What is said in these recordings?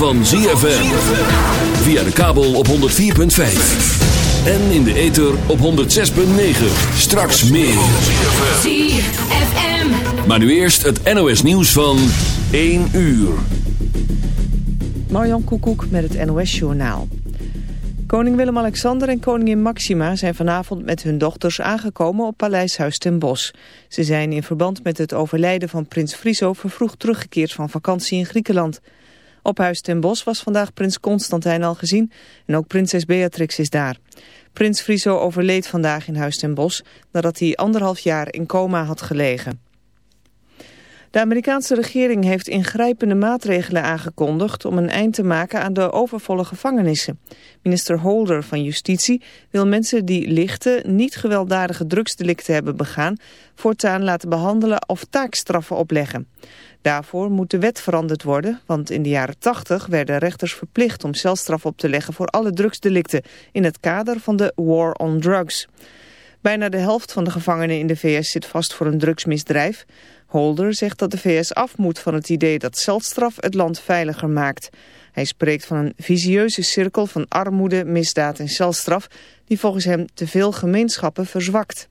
van ZFM. Via de kabel op 104.5. En in de ether op 106.9. Straks meer. ZFM. Maar nu eerst het NOS nieuws van 1 uur. Marjan Koekoek met het NOS Journaal. Koning Willem-Alexander en koningin Maxima zijn vanavond met hun dochters aangekomen op Paleishuis ten Bosch. Ze zijn in verband met het overlijden van prins Friso vervroegd teruggekeerd van vakantie in Griekenland. Op Huis ten Bosch was vandaag prins Constantijn al gezien en ook prinses Beatrix is daar. Prins Friso overleed vandaag in Huis ten Bosch nadat hij anderhalf jaar in coma had gelegen. De Amerikaanse regering heeft ingrijpende maatregelen aangekondigd om een eind te maken aan de overvolle gevangenissen. Minister Holder van Justitie wil mensen die lichte, niet gewelddadige drugsdelicten hebben begaan, voortaan laten behandelen of taakstraffen opleggen. Daarvoor moet de wet veranderd worden, want in de jaren 80 werden rechters verplicht om celstraf op te leggen voor alle drugsdelicten in het kader van de War on Drugs. Bijna de helft van de gevangenen in de VS zit vast voor een drugsmisdrijf. Holder zegt dat de VS af moet van het idee dat celstraf het land veiliger maakt. Hij spreekt van een visieuze cirkel van armoede, misdaad en celstraf... die volgens hem te veel gemeenschappen verzwakt.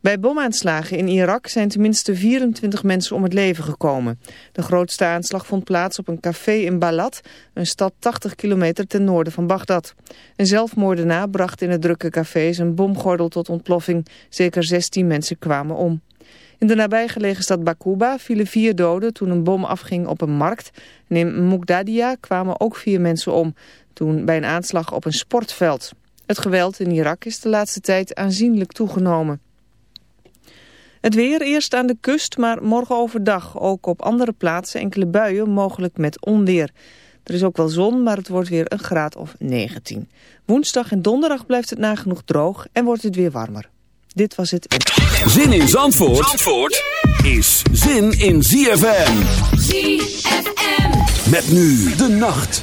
Bij bomaanslagen in Irak zijn tenminste 24 mensen om het leven gekomen. De grootste aanslag vond plaats op een café in Balad, een stad 80 kilometer ten noorden van Bagdad. Een zelfmoordenaar bracht in het drukke café zijn bomgordel tot ontploffing. Zeker 16 mensen kwamen om. In de nabijgelegen stad Bakuba vielen vier doden toen een bom afging op een markt. En in Mugdadia kwamen ook vier mensen om, toen bij een aanslag op een sportveld. Het geweld in Irak is de laatste tijd aanzienlijk toegenomen. Het weer eerst aan de kust, maar morgen overdag ook op andere plaatsen enkele buien, mogelijk met onweer. Er is ook wel zon, maar het wordt weer een graad of 19. Woensdag en donderdag blijft het nagenoeg droog en wordt het weer warmer. Dit was het... Zin in Zandvoort, Zandvoort is zin in ZFM. ZFM. Met nu de nacht.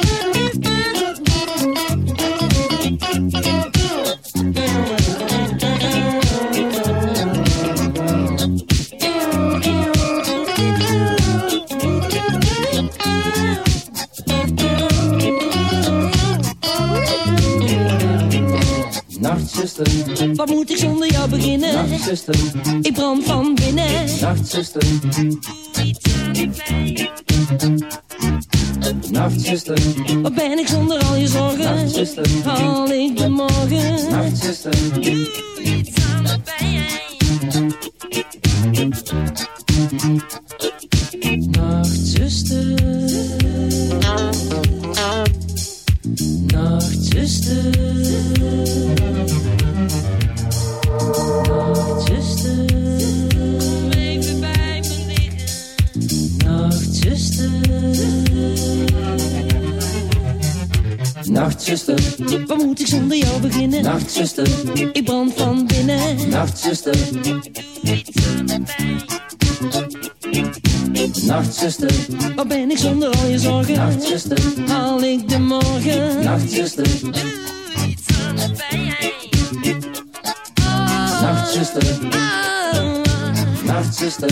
Zonder jou beginnen? Nacht, zuster. Ik brand van binnen. Nacht, zuster. Nacht, zuster. Wat ben ik zonder al je zorgen? Nacht, zuster. Haal ik de morgen? Nacht, zuster. Doe iets aan de pijn. Nacht, zuster. Nacht, zuster. Wat moet ik zonder jou beginnen? Nachtzuster, Ik brand van binnen. nachtzuster, nachtzuster, Waar ben ik zonder al je zorgen? nachtzuster, Haal ik de morgen? nachtzuster, nachtzuster, nachtzuster,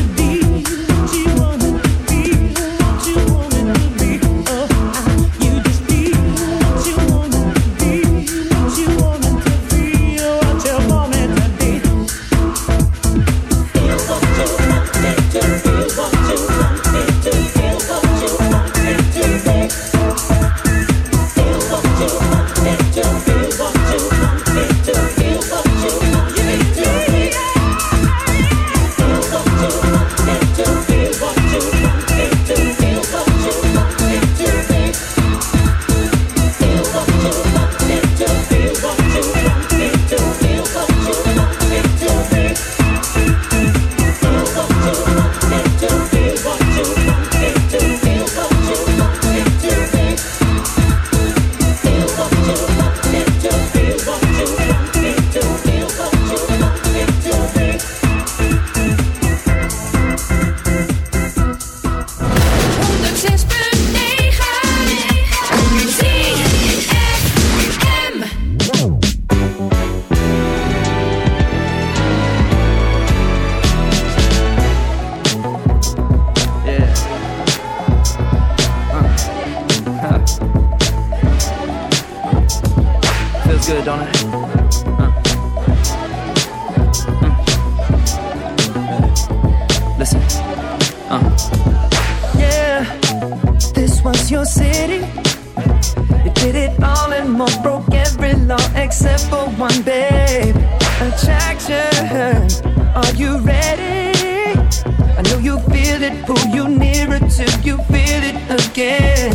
Again.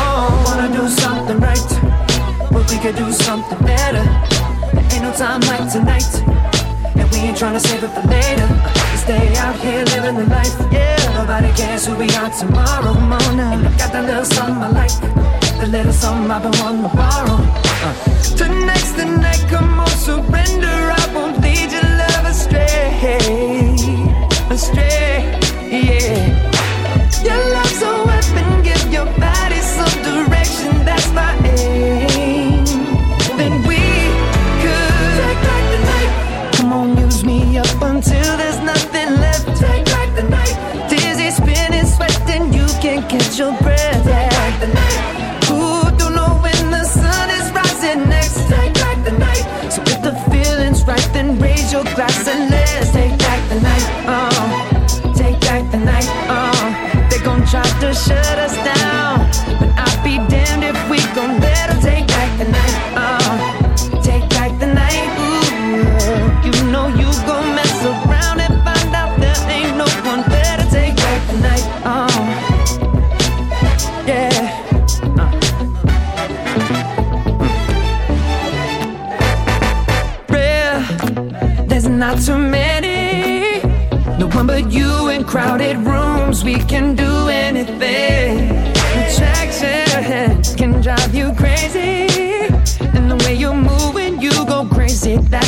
Oh, wanna do something right, but we could do something better. There ain't no time like tonight, and we ain't trying to save it for later. We stay out here living the life, yeah. Nobody cares who we are tomorrow. Now, and I got that little something I like, the little something I've been wanting to borrow. Uh. Tonight's the night, come on, surrender. I won't lead your love astray, astray, take back the night. Oh, take back the night. Uh. Oh, they gon' try to shut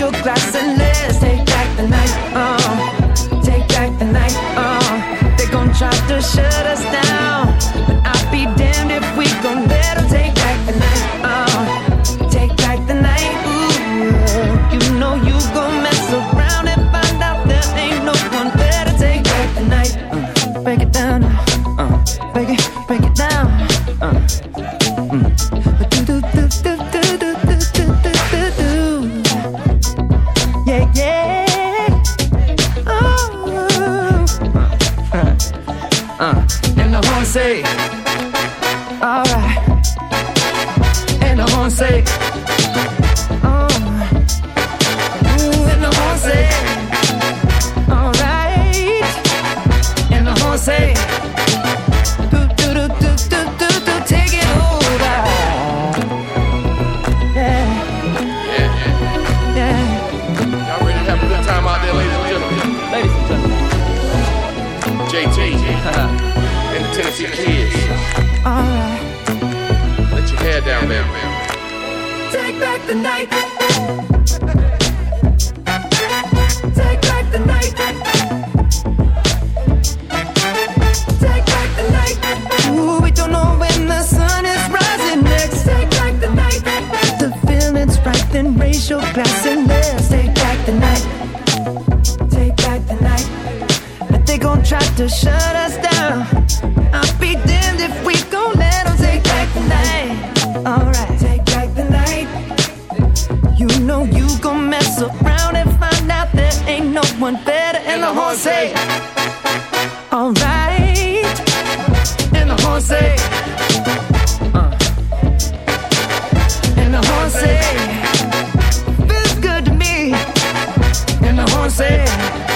your glass and back the night. Take back the night. Take back the night. Ooh, we don't know when the sun is rising next. Take back the night. The feeling's right, then raise your glass and let's take back the night. Take back the night. But they gon' try to shut us down. The horn say, Alright. And the horn say, uh. And the horn say, Feels good to me. And the horn say,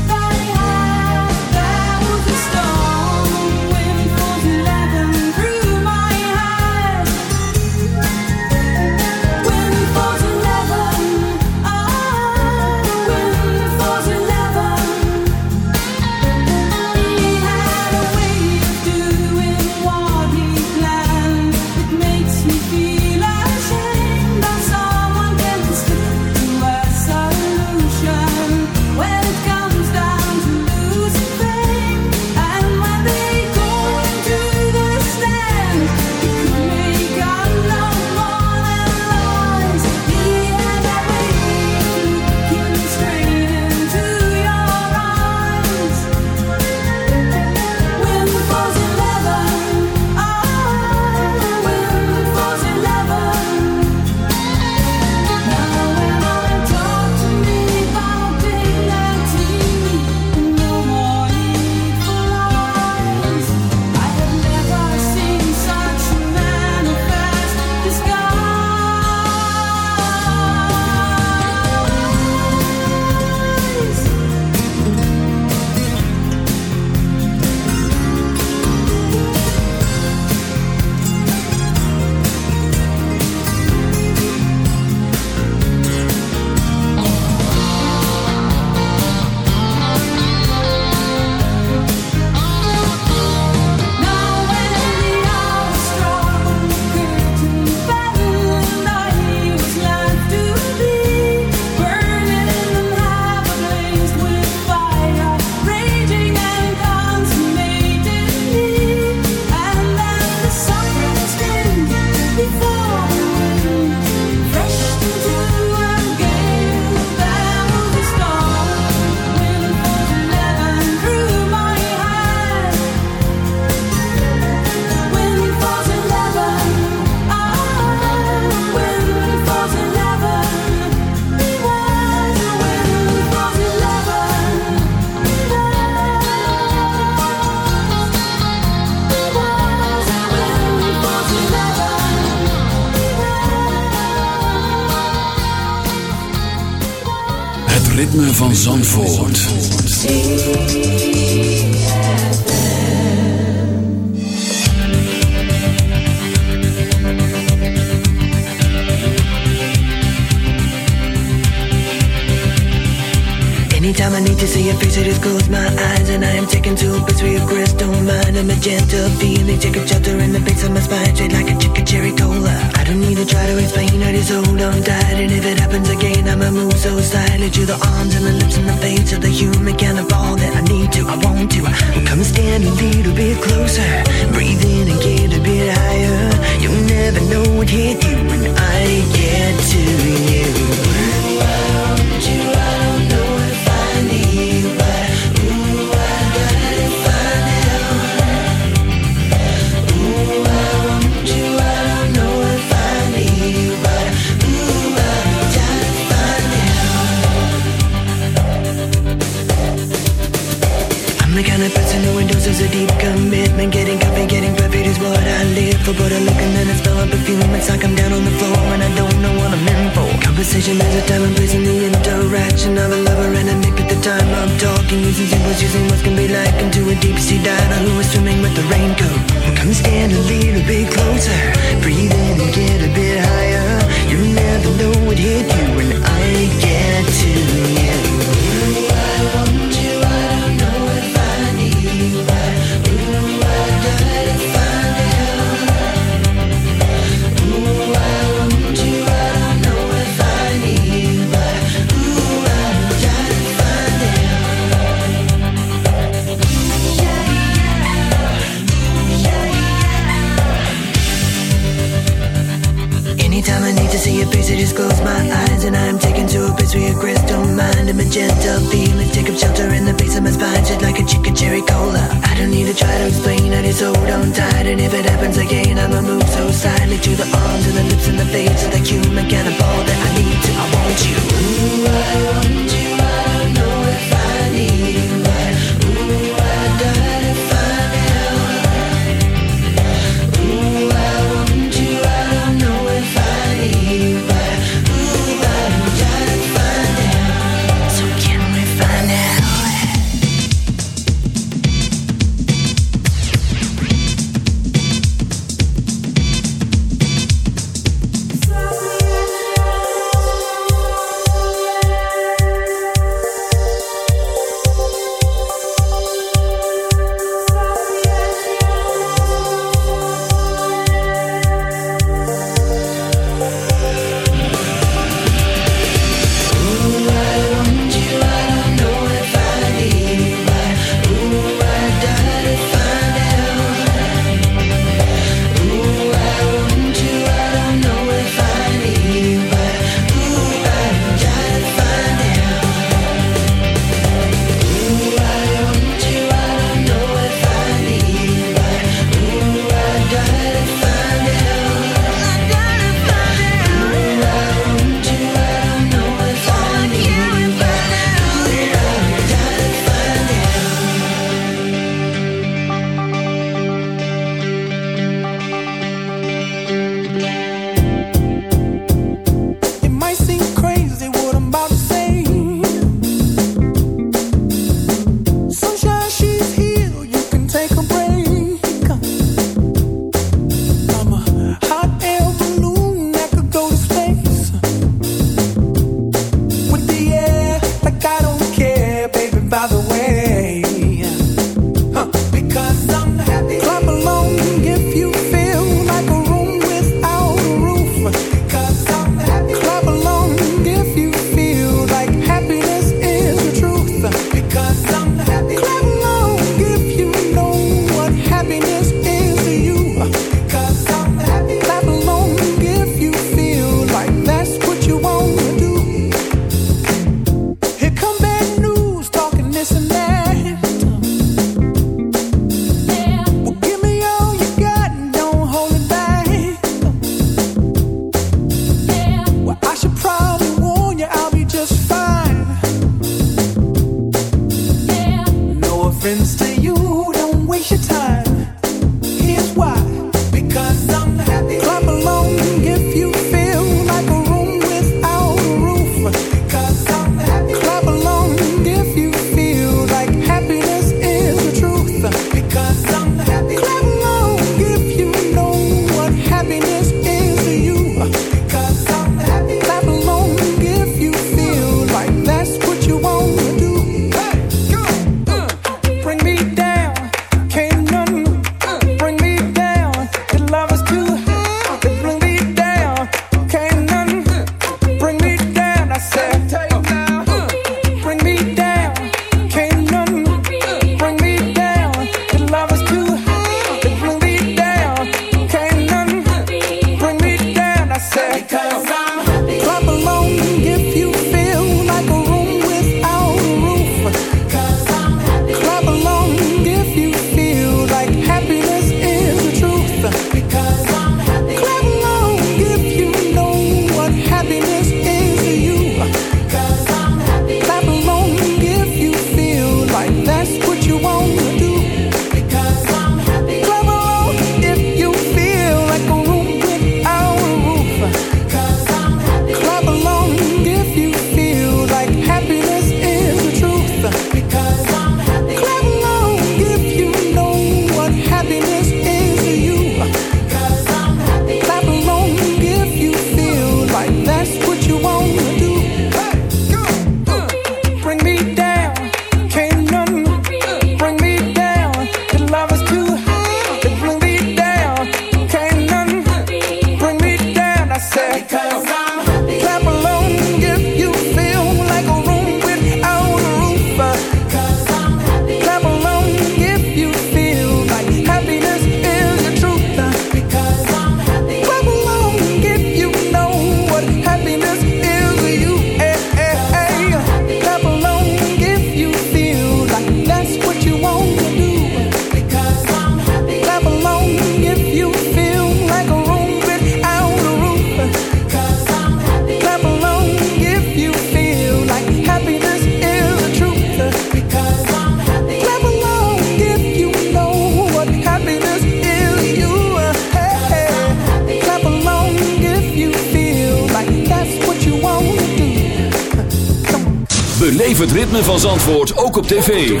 van antwoord ook op tv.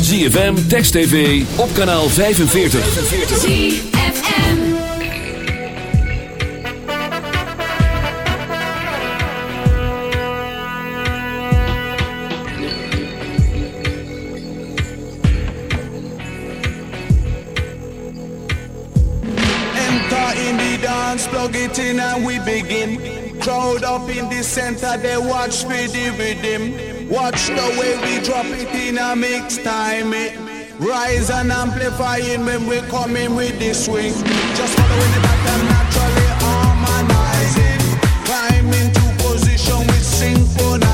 ZFM, Text TV, op kanaal 45. ZFM Enter in the dance, plug it in and we begin. Crowd up in the center, they watch me the rhythm. Watch the way we drop it in a mix time. It. Rise and amplifying when we come in with the swing. Just following the pattern naturally harmonizing. Climb into position with synchronize.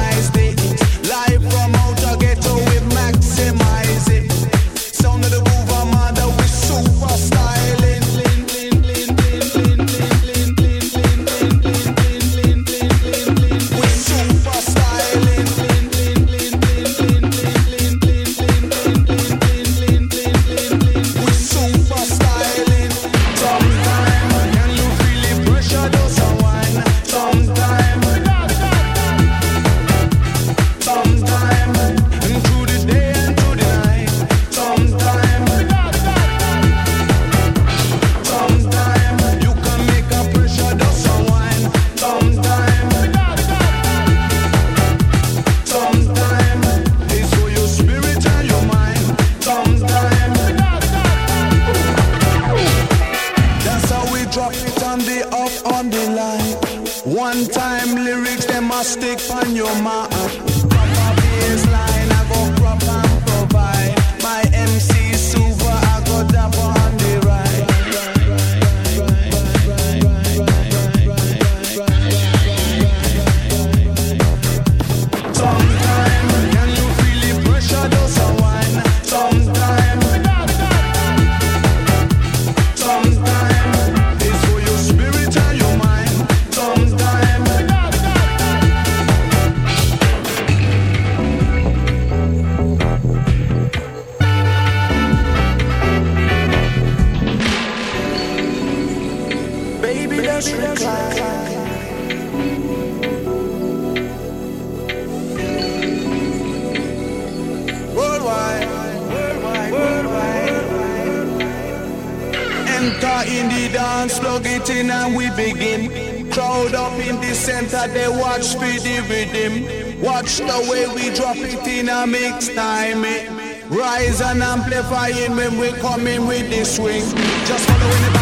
The way we drop it in a mix time. It rise and amplifying when we coming with the swing. Just following the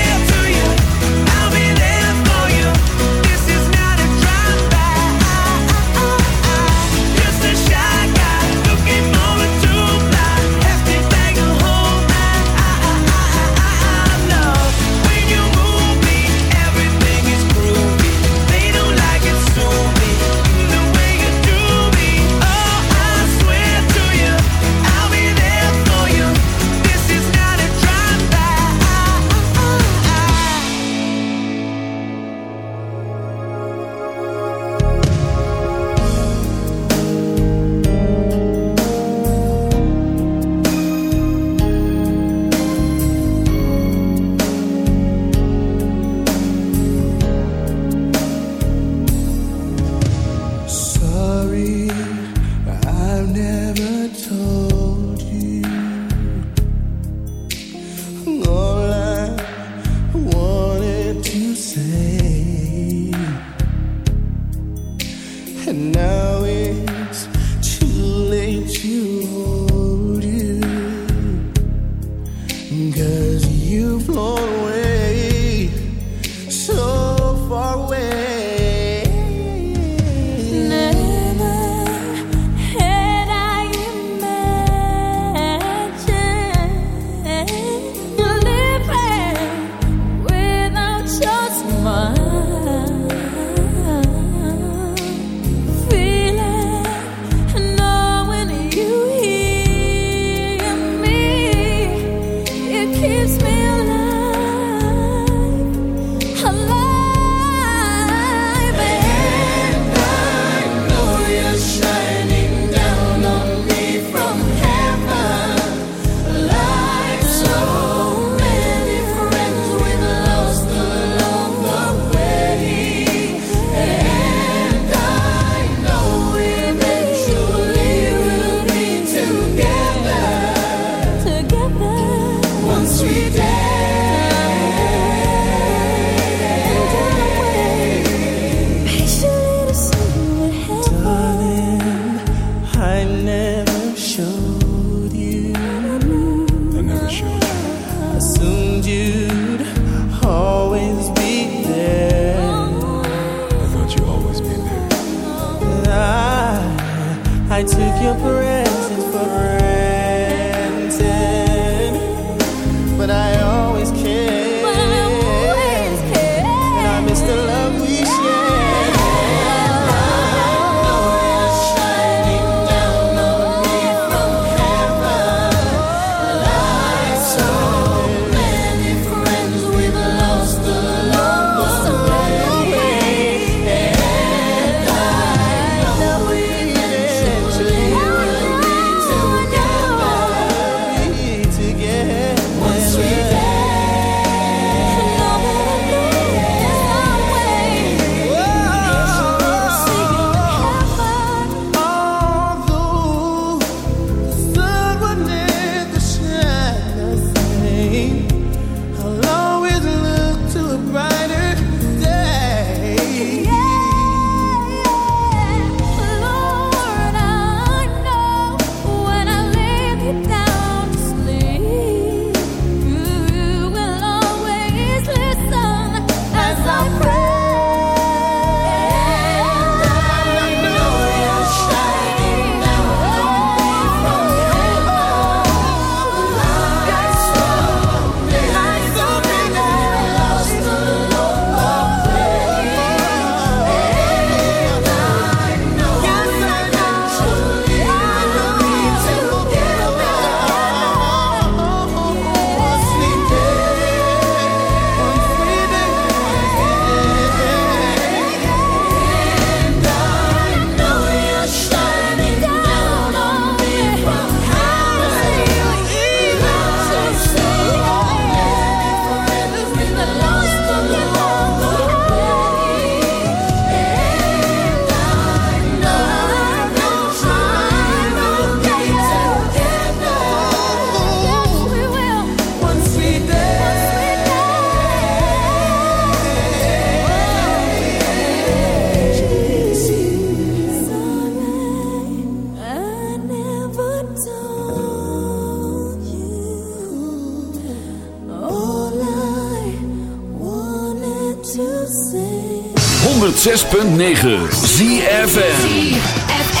106.9 ZFM.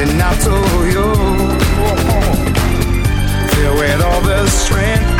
And I told you. fill with all the strength.